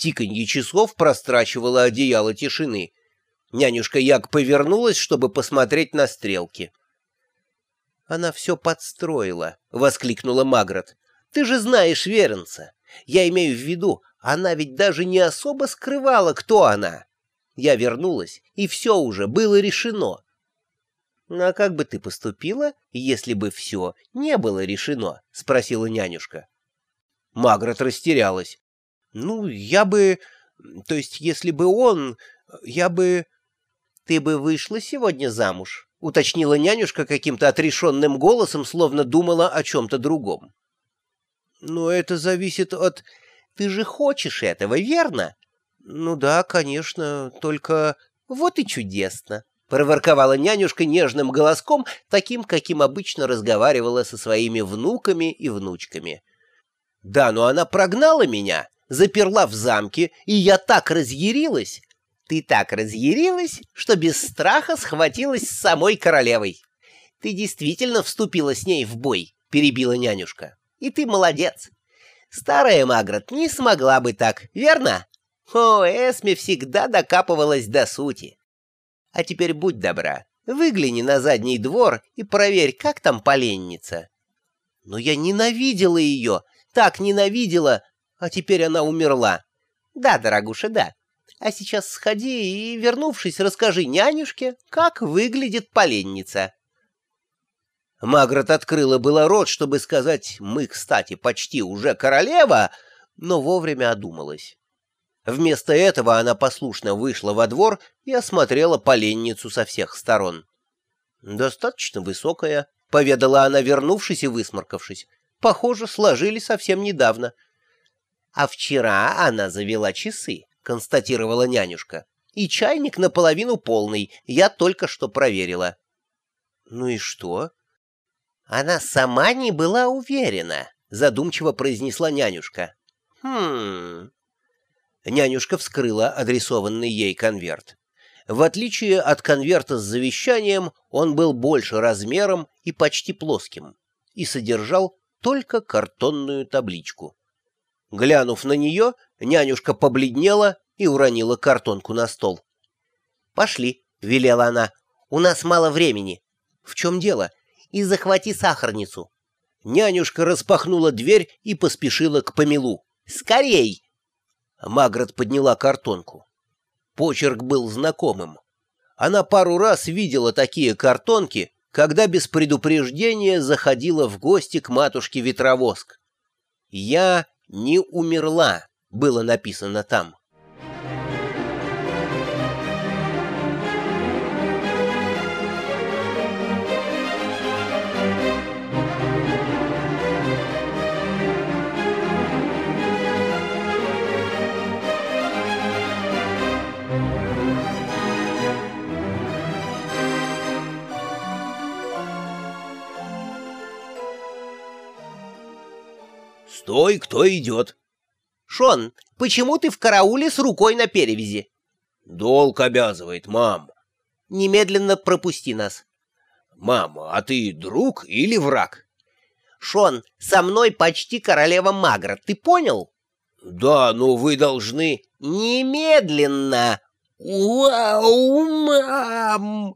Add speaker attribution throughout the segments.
Speaker 1: Тиканье часов прострачивало одеяло тишины. Нянюшка Як повернулась, чтобы посмотреть на стрелки. «Она все подстроила», — воскликнула Магрот. «Ты же знаешь Веренца. Я имею в виду, она ведь даже не особо скрывала, кто она. Я вернулась, и все уже было решено». «Ну, «А как бы ты поступила, если бы все не было решено?» — спросила нянюшка. Магрот растерялась. «Ну, я бы... То есть, если бы он... Я бы...» «Ты бы вышла сегодня замуж?» — уточнила нянюшка каким-то отрешенным голосом, словно думала о чем-то другом. «Но это зависит от... Ты же хочешь этого, верно?» «Ну да, конечно, только...» «Вот и чудесно!» — проворковала нянюшка нежным голоском, таким, каким обычно разговаривала со своими внуками и внучками. «Да, но она прогнала меня, заперла в замке, и я так разъярилась, ты так разъярилась, что без страха схватилась с самой королевой. Ты действительно вступила с ней в бой, перебила нянюшка. И ты молодец. Старая Магрот не смогла бы так, верно? О, Эсме всегда докапывалась до сути. А теперь будь добра, выгляни на задний двор и проверь, как там поленница. Но я ненавидела ее, так ненавидела, а теперь она умерла. Да, дорогуша, да. А сейчас сходи и, вернувшись, расскажи нянюшке, как выглядит поленница. Магрот открыла было рот, чтобы сказать «мы, кстати, почти уже королева», но вовремя одумалась. Вместо этого она послушно вышла во двор и осмотрела поленницу со всех сторон. «Достаточно высокая», — поведала она, вернувшись и высморкавшись. «Похоже, сложили совсем недавно». А вчера она завела часы. — констатировала нянюшка. «И чайник наполовину полный, я только что проверила». «Ну и что?» «Она сама не была уверена», — задумчиво произнесла нянюшка. «Хм...» Нянюшка вскрыла адресованный ей конверт. В отличие от конверта с завещанием, он был больше размером и почти плоским, и содержал только картонную табличку. Глянув на нее, нянюшка побледнела и уронила картонку на стол. «Пошли», — велела она, — «у нас мало времени». «В чем дело?» «И захвати сахарницу». Нянюшка распахнула дверь и поспешила к помелу. «Скорей!» Магрот подняла картонку. Почерк был знакомым. Она пару раз видела такие картонки, когда без предупреждения заходила в гости к матушке Ветровоск. «Я не умерла», было написано там. «Стой, кто идет!» «Шон, почему ты в карауле с рукой на перевязи?» «Долг обязывает, мам». «Немедленно пропусти нас». «Мама, а ты друг или враг?» «Шон, со мной почти королева Магра, ты понял?» «Да, но вы должны...» «Немедленно!» «Вау, мам!»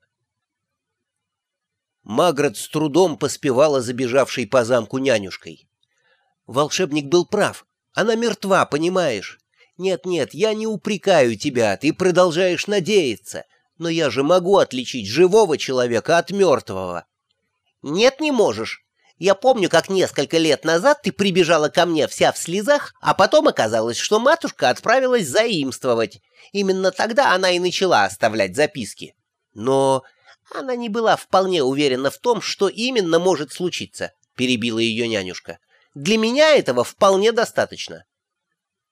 Speaker 1: Маград с трудом поспевала забежавшей по замку нянюшкой. Волшебник был прав. Она мертва, понимаешь? Нет-нет, я не упрекаю тебя, ты продолжаешь надеяться. Но я же могу отличить живого человека от мертвого. Нет, не можешь. Я помню, как несколько лет назад ты прибежала ко мне вся в слезах, а потом оказалось, что матушка отправилась заимствовать. Именно тогда она и начала оставлять записки. Но она не была вполне уверена в том, что именно может случиться, перебила ее нянюшка. Для меня этого вполне достаточно.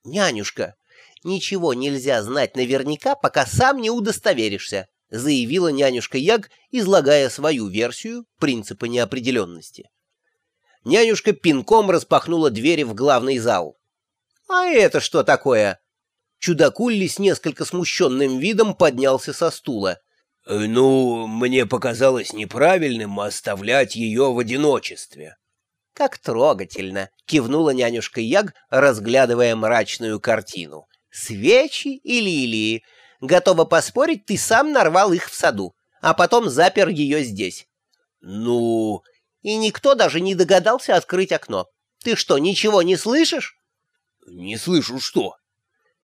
Speaker 1: Нянюшка, ничего нельзя знать наверняка, пока сам не удостоверишься, заявила нянюшка Яг, излагая свою версию принципа неопределенности. Нянюшка пинком распахнула двери в главный зал. «А это что такое?» Чудакулли с несколько смущенным видом поднялся со стула. «Ну, мне показалось неправильным оставлять ее в одиночестве», «Как трогательно!» — кивнула нянюшка Яг, разглядывая мрачную картину. Свечи и лилии. Готова поспорить, ты сам нарвал их в саду, а потом запер ее здесь.
Speaker 2: Ну...
Speaker 1: И никто даже не догадался открыть окно. Ты что, ничего не слышишь?
Speaker 2: Не слышу что?